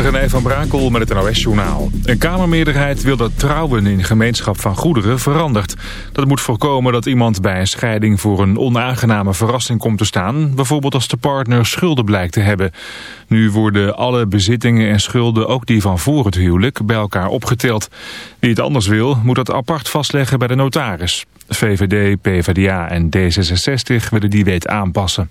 René van Brakel met het NOS-journaal. Een Kamermeerderheid wil dat trouwen in gemeenschap van goederen verandert. Dat moet voorkomen dat iemand bij een scheiding voor een onaangename verrassing komt te staan. Bijvoorbeeld als de partner schulden blijkt te hebben. Nu worden alle bezittingen en schulden, ook die van voor het huwelijk, bij elkaar opgeteld. Wie het anders wil, moet dat apart vastleggen bij de notaris. VVD, PvdA en D66 willen die wet aanpassen.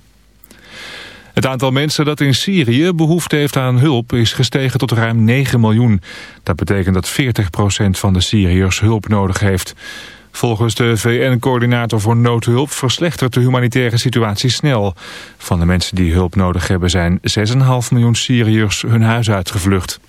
Het aantal mensen dat in Syrië behoefte heeft aan hulp is gestegen tot ruim 9 miljoen. Dat betekent dat 40% van de Syriërs hulp nodig heeft. Volgens de VN-coördinator voor noodhulp verslechtert de humanitaire situatie snel. Van de mensen die hulp nodig hebben zijn 6,5 miljoen Syriërs hun huis uitgevlucht.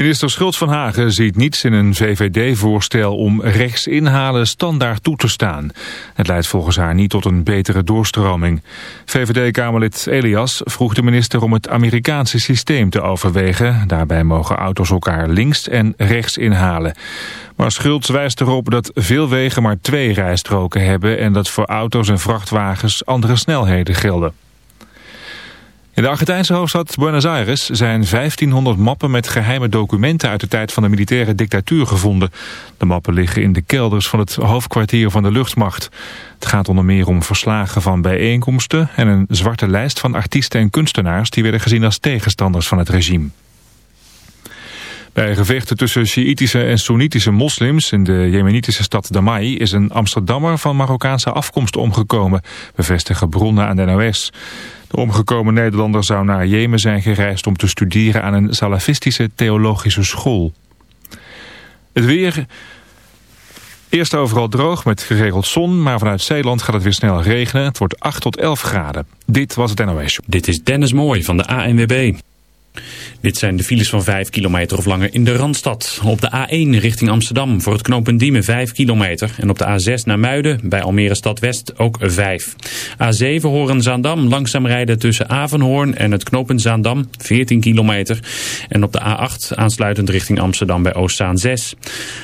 Minister Schultz van Hagen ziet niets in een VVD-voorstel om rechtsinhalen standaard toe te staan. Het leidt volgens haar niet tot een betere doorstroming. VVD-Kamerlid Elias vroeg de minister om het Amerikaanse systeem te overwegen. Daarbij mogen auto's elkaar links en rechts inhalen. Maar Schultz wijst erop dat veel wegen maar twee rijstroken hebben... en dat voor auto's en vrachtwagens andere snelheden gelden. In de Argentijnse hoofdstad Buenos Aires zijn 1500 mappen met geheime documenten uit de tijd van de militaire dictatuur gevonden. De mappen liggen in de kelders van het hoofdkwartier van de luchtmacht. Het gaat onder meer om verslagen van bijeenkomsten en een zwarte lijst van artiesten en kunstenaars die werden gezien als tegenstanders van het regime. Bij gevechten tussen Sjiïtische en Soenitische moslims in de jemenitische stad Damai is een Amsterdammer van Marokkaanse afkomst omgekomen, bevestigen bronnen aan de NOS. De omgekomen Nederlander zou naar Jemen zijn gereisd om te studeren aan een salafistische theologische school. Het weer... Eerst overal droog met geregeld zon, maar vanuit Zeeland gaat het weer snel regenen. Het wordt 8 tot 11 graden. Dit was het NOS. Dit is Dennis Mooij van de ANWB. Dit zijn de files van 5 kilometer of langer in de Randstad. Op de A1 richting Amsterdam voor het knooppunt Diemen 5 kilometer. En op de A6 naar Muiden bij Almere Stad West ook 5. A7 Horen-Zaandam langzaam rijden tussen Avenhoorn en het knooppunt Zaandam 14 kilometer. En op de A8 aansluitend richting Amsterdam bij Oostzaan 6.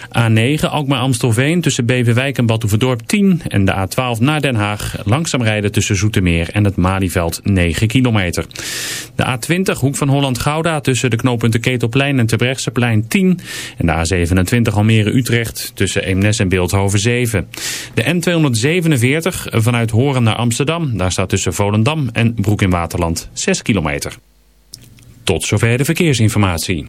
A9 Alkmaar-Amstelveen tussen Beverwijk en Badhoevedorp 10. En de A12 naar Den Haag langzaam rijden tussen Zoetermeer en het Malieveld 9 kilometer. De A20 Hoek van Holland-Gouda tussen de knooppunten Ketelplein en Terbrechtseplein 10. En de A27 Almere-Utrecht tussen Eemnes en Beeldhoven 7. De N247 vanuit Horen naar Amsterdam. Daar staat tussen Volendam en Broek in Waterland 6 kilometer. Tot zover de verkeersinformatie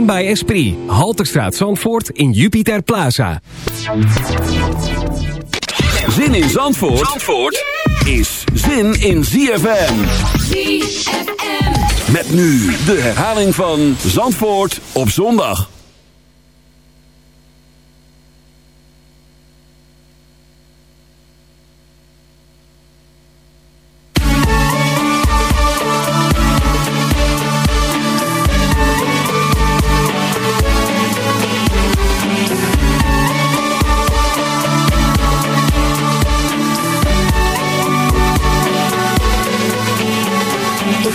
bij Esprit. Halterstraat Zandvoort in Jupiter Plaza. Zin in Zandvoort, is zin in ZFM. Met nu de herhaling van Zandvoort op zondag.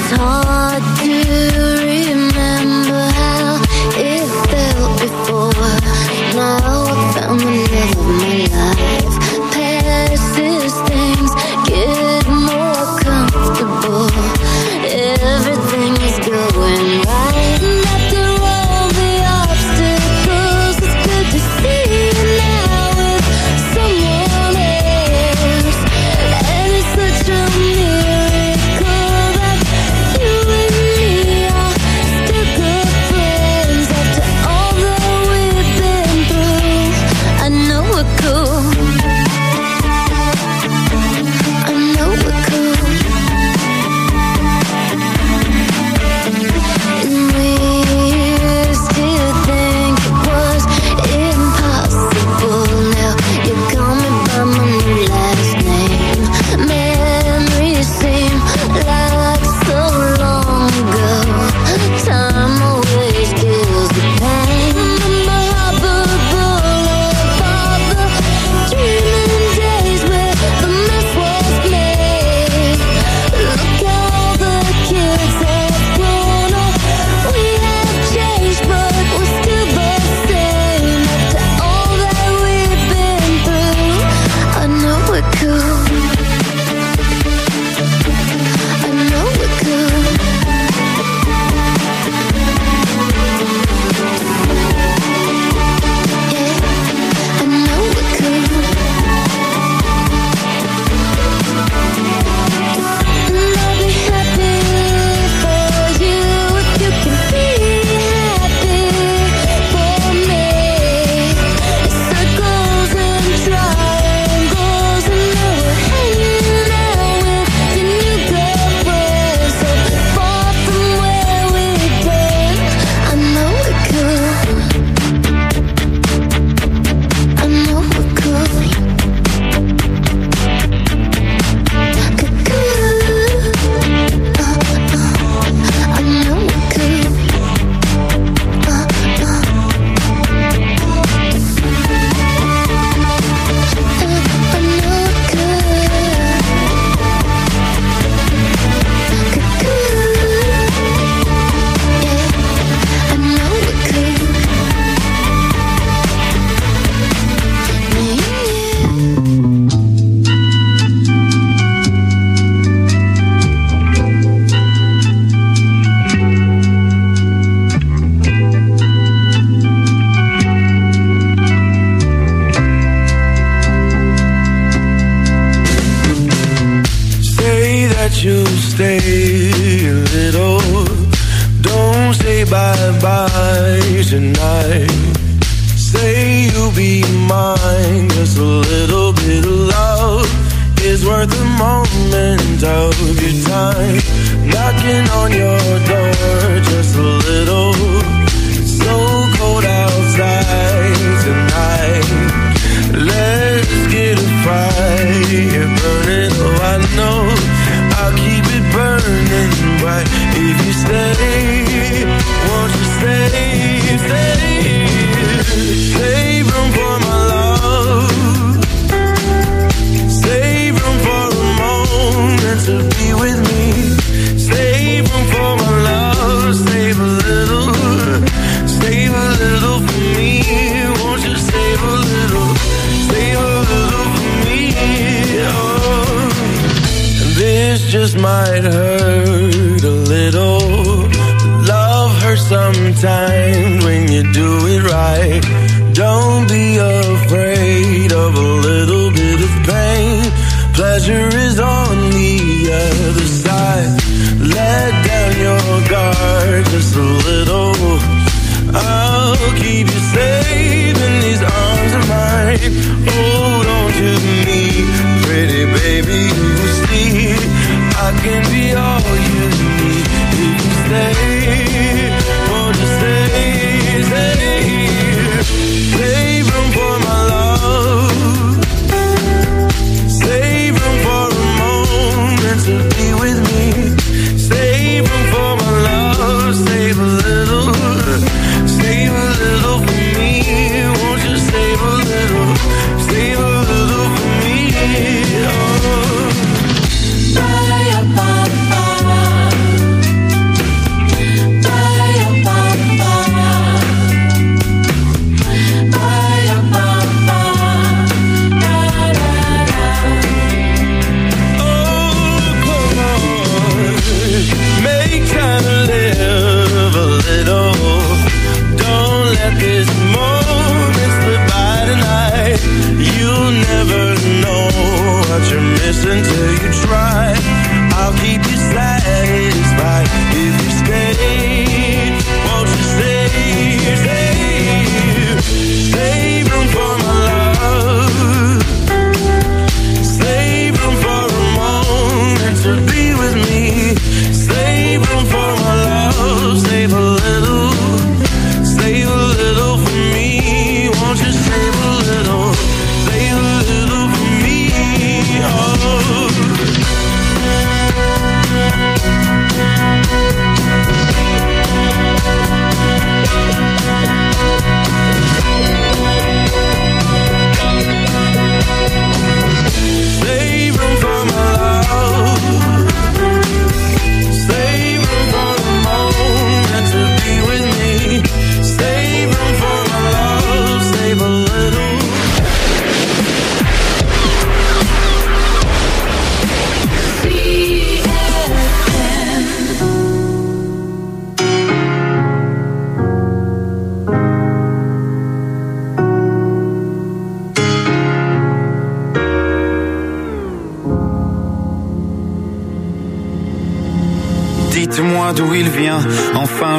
서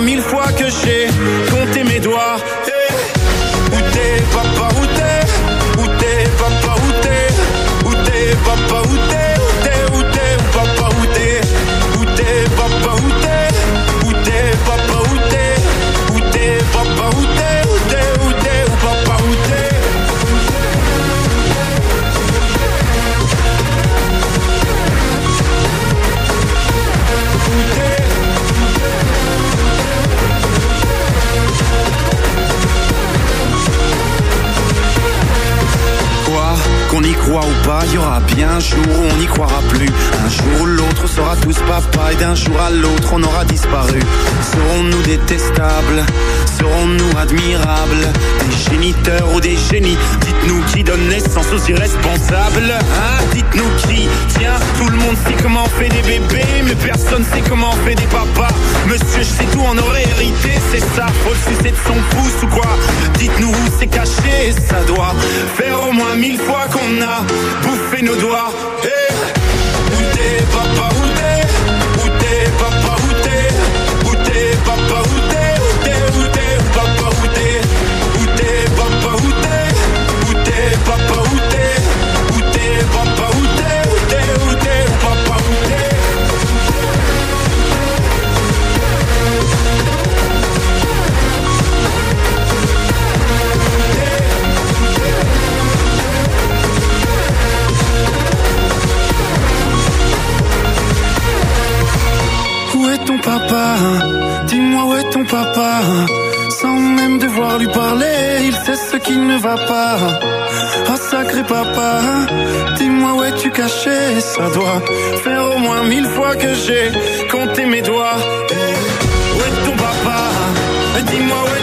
mille fois que j'ai compté mes doigts. Hey. Où t'es papa, un jour où on n'y croira plus. Un jour où l'autre sera tous papa et d'un jour à l'autre on aura disparu. Serons-nous détestables? Serons-nous admirables? Des géniteurs ou des génies? Dites-nous qui donne naissance aux irresponsables Hein? Dites-nous qui? Tiens, tout le monde sait comment on fait des bébés Mais personne sait comment on fait des C'est ça, faut sucer de son pouce ou quoi Dites-nous où c'est caché. Ça doit faire au moins mille fois qu'on a bouffé nos doigts. Eh, Où Sans même devoir lui parler, il sait ce qui ne va pas. Oh sacré papa, dis-moi où es-tu caché? Ça doit faire au moins mille fois que j'ai compté mes doigts. Eh, Où est ton papa? Dis-moi où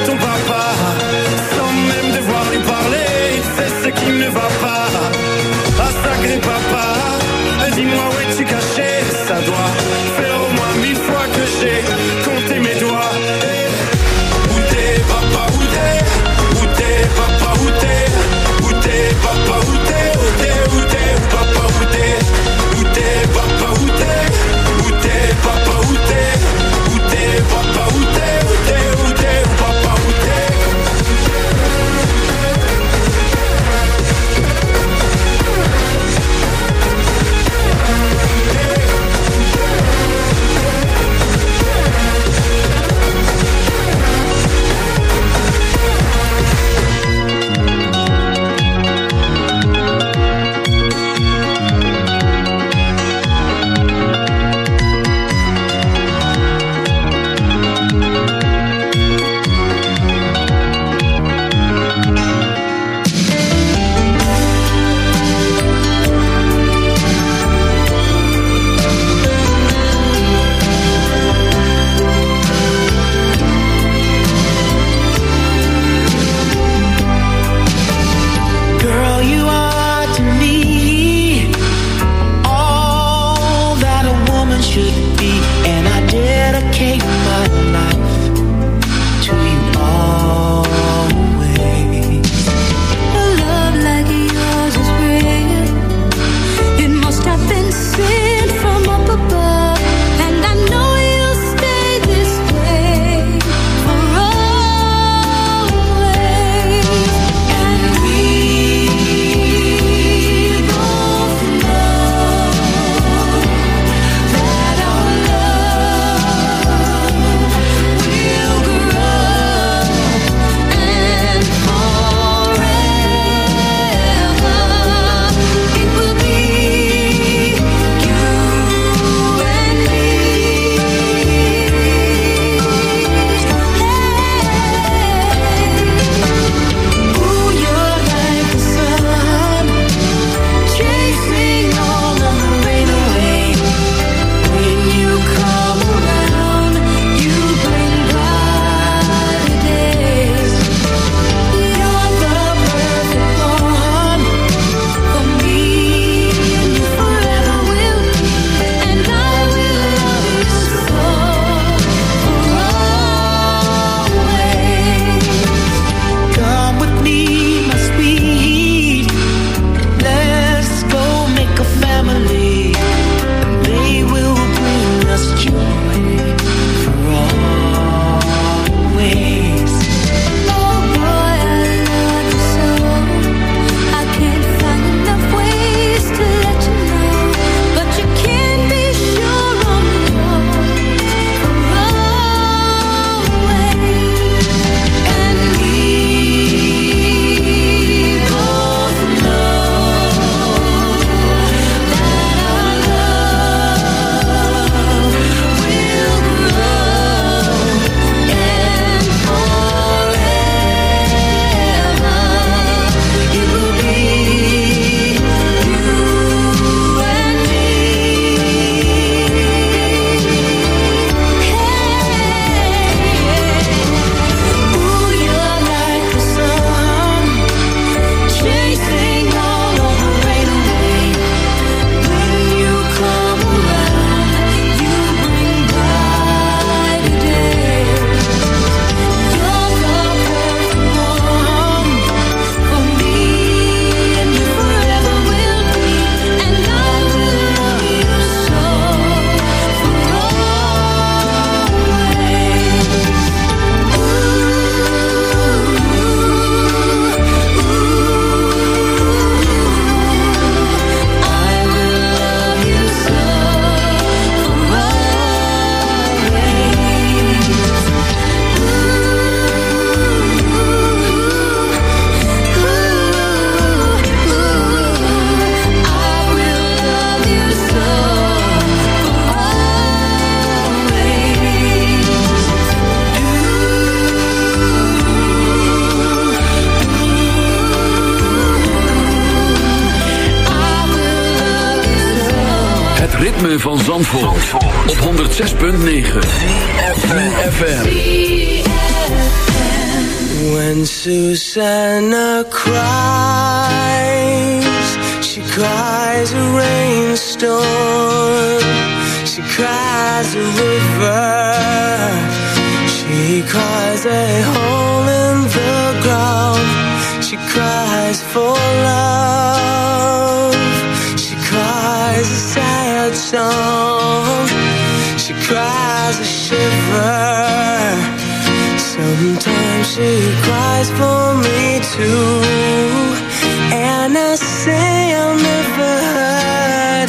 said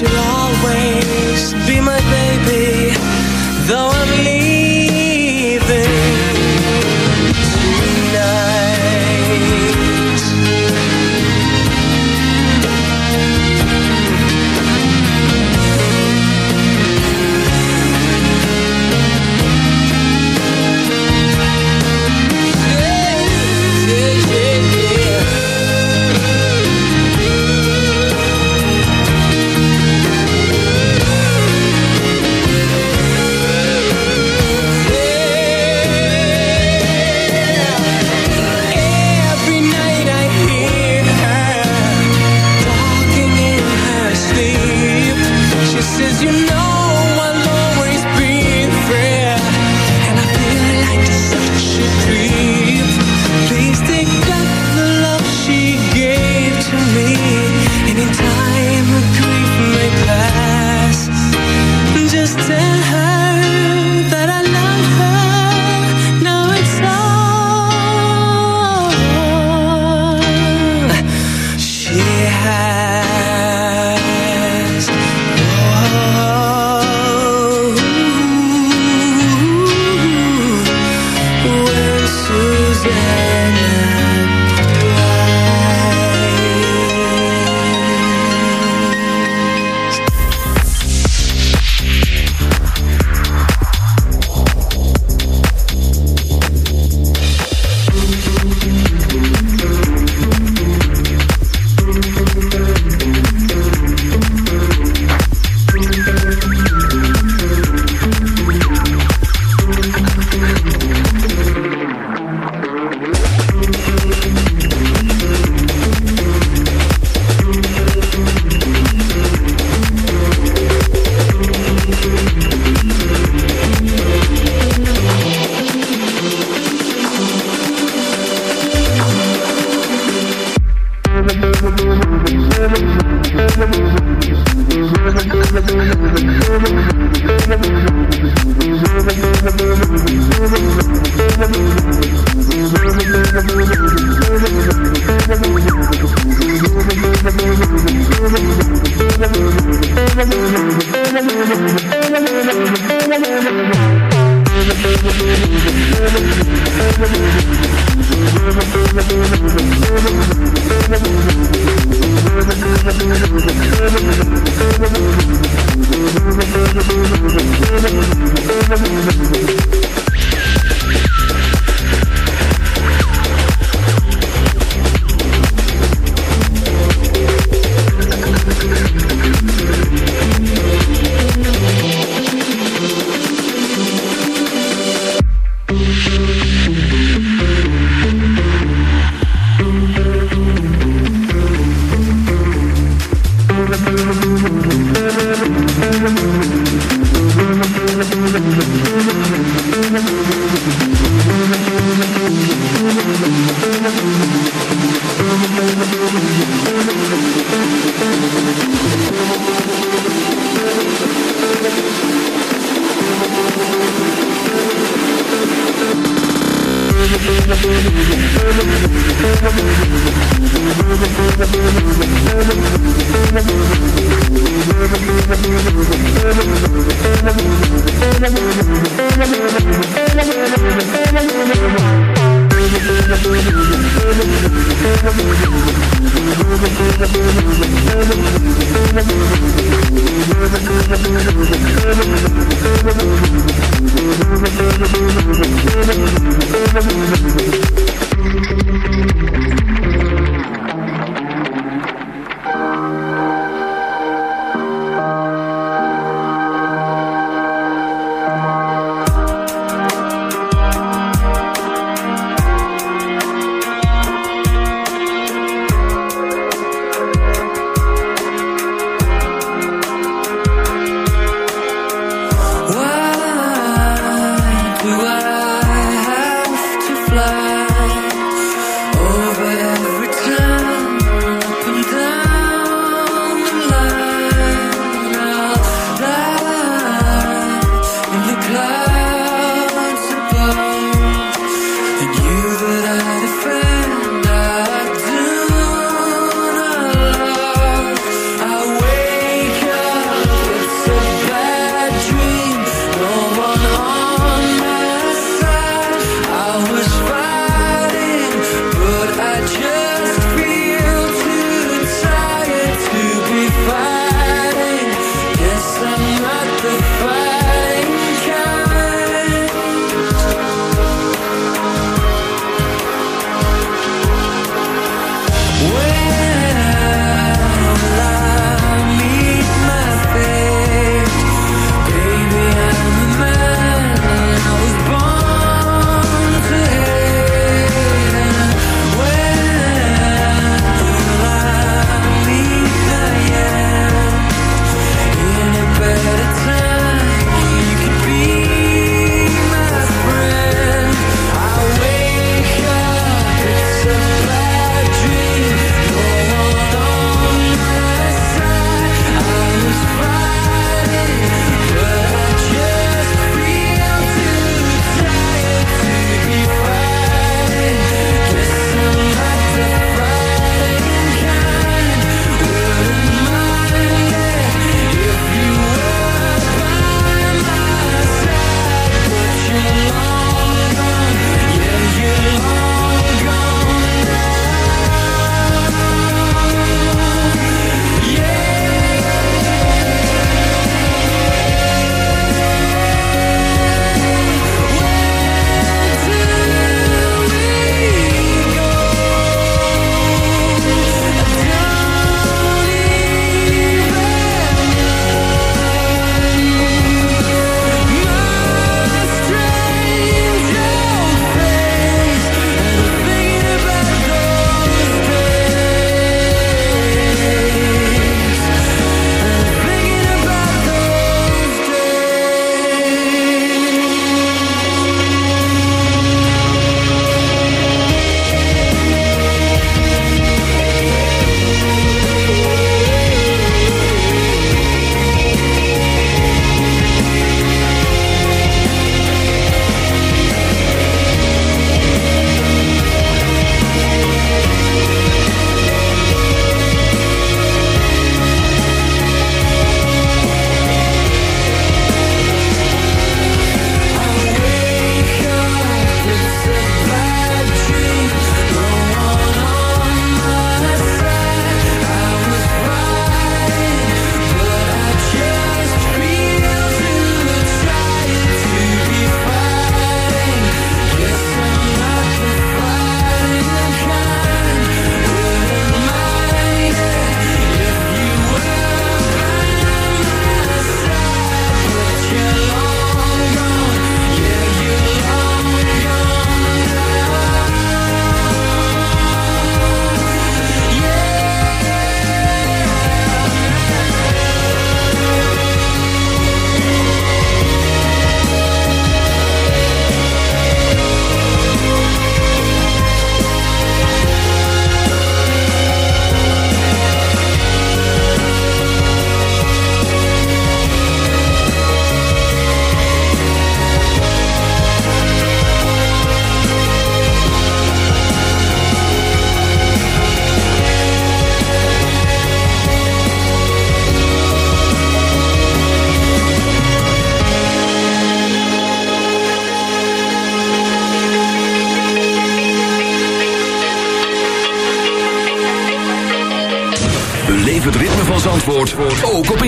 You'll always be my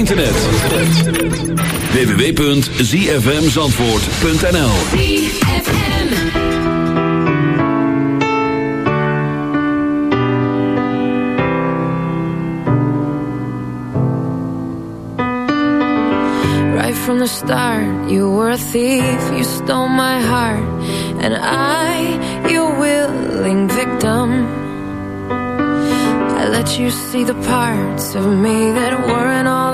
internet. www.zfmzandvoort.nl Right from the start, you were a thief, you stole my heart. And I, your willing victim I let you see the parts of me that weren't all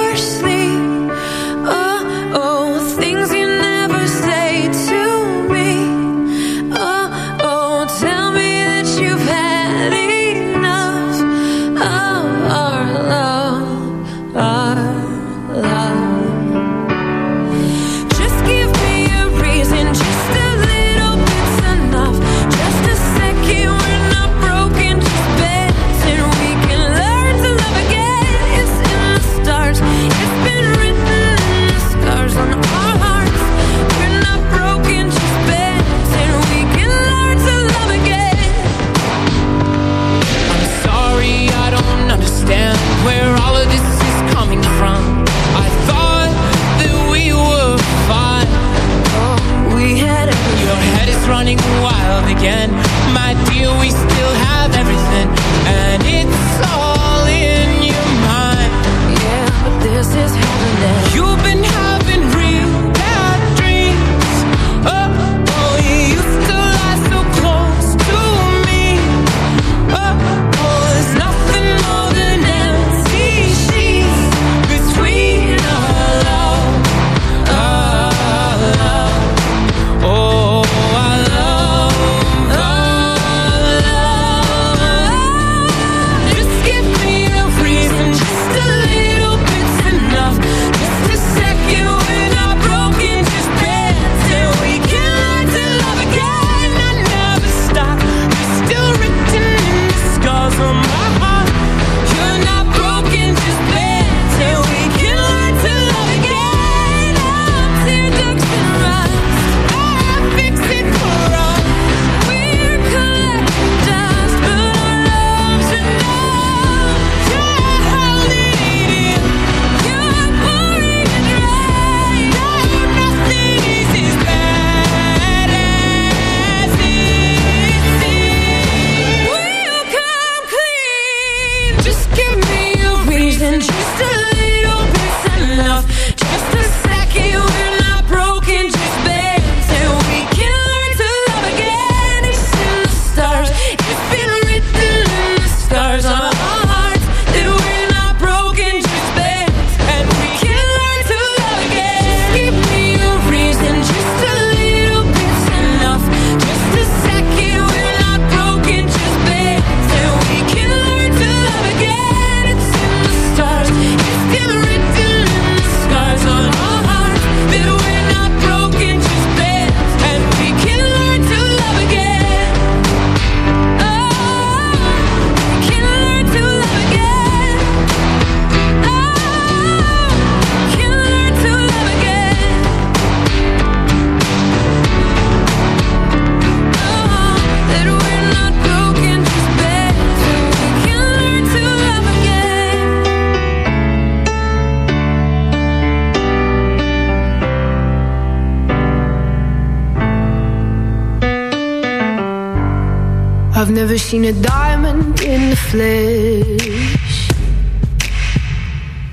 seen a diamond in the flesh.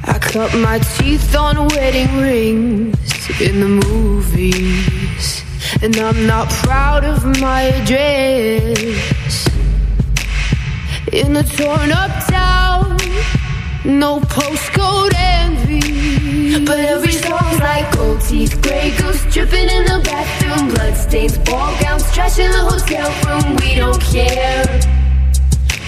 I cut my teeth.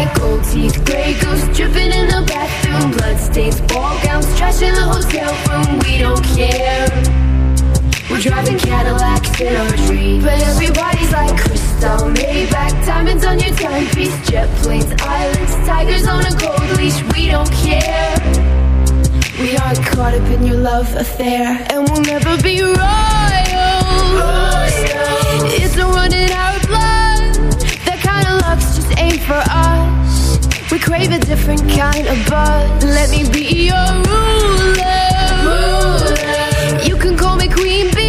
white gold teeth, grey goose dripping in the bathroom, bloodstains, ball gowns, trash in the hotel room. We don't care. We're driving Cadillacs in our dreams, but everybody's like crystal Maybach, diamonds on your timepiece, jet planes, islands, tigers on a gold leash. We don't care. We are caught up in your love affair, and we'll never be royal. It's a running out of blood. That kind of luck's just ain't for us. We crave a different kind of buzz. Let me be your ruler. ruler. You can call me queen.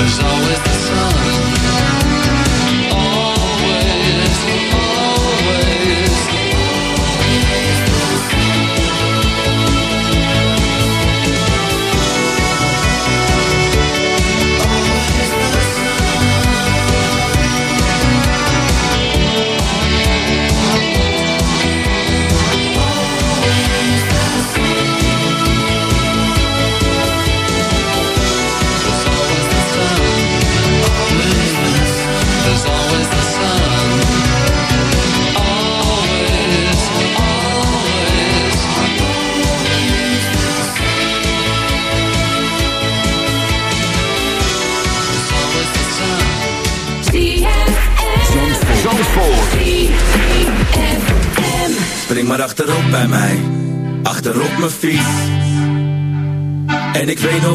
others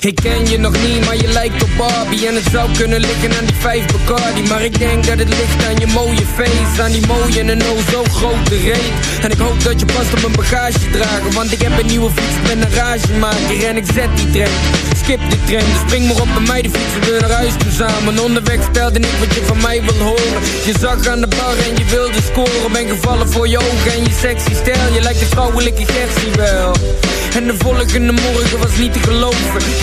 ik ken je nog niet, maar je lijkt op Barbie. En het zou kunnen liggen aan die vijf Bacardi. Maar ik denk dat het ligt aan je mooie face Aan die mooie en oh zo grote reet. En ik hoop dat je past op mijn bagage dragen Want ik heb een nieuwe fiets, ik ben een ragemaker. En ik zet die trend, skip die trend Dus spring maar op bij mij, de fietsen we naar huis toe samen. Onderweg vertelde ik wat je van mij wil horen. Je zag aan de bar en je wilde scoren. Ben gevallen voor je ogen en je sexy stijl. Je lijkt een vrouwelijke Gertie wel. En de volgende morgen was niet te geloven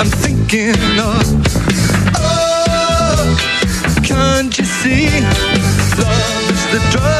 I'm thinking of. Oh, can't you see? Love is the drug